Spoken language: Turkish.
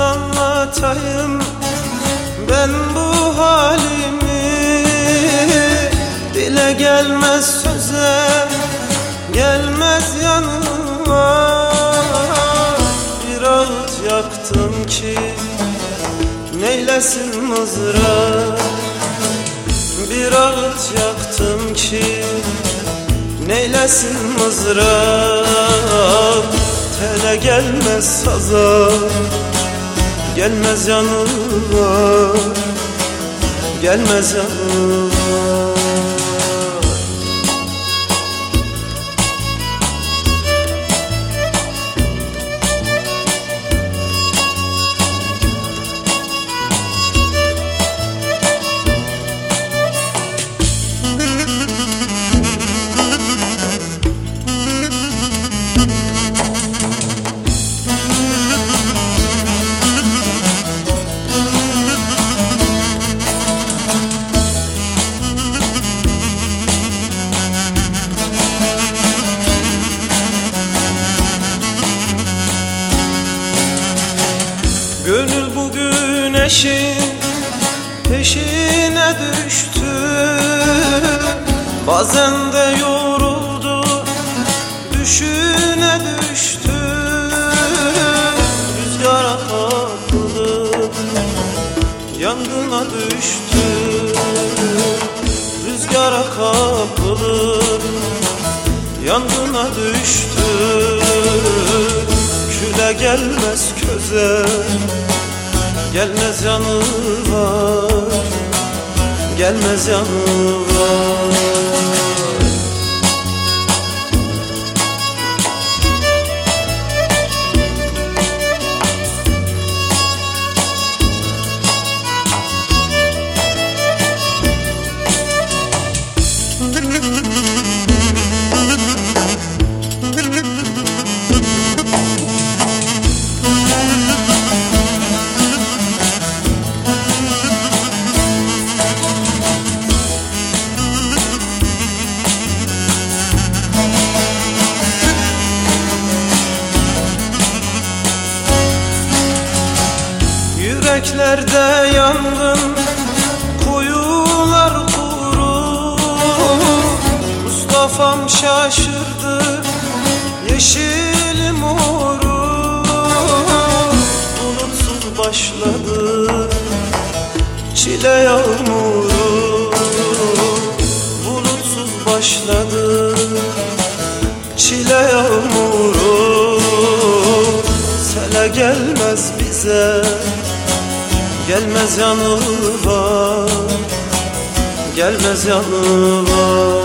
anlatayım ben bu halimi? Dile gelmez söze gelmez yanıma. Bir ağıt yaktım ki neylesin mızrak Bir ağıt yaktım ki neylesin mızrak Tele gelmez saza Gelmez yanıma Gelmez yanıma güneşin peşine düştü. Bazen de yoruldu düşüne düştü. Rüzgara kapılıp yangına düştü. Rüzgara kapılıp yangına düştü. Küle gelmez köze Gelmez yanıma Gelmez yanıma Yüreklerde yangın Kuyular kuru. Mustafa'm şaşırdı Yeşil moru Bulutsuz başladı Çile yağmuru. Bulutsuz başladı Çile yağmuru. Sele gelmez bize Gelmez yanıma Gelmez yanıma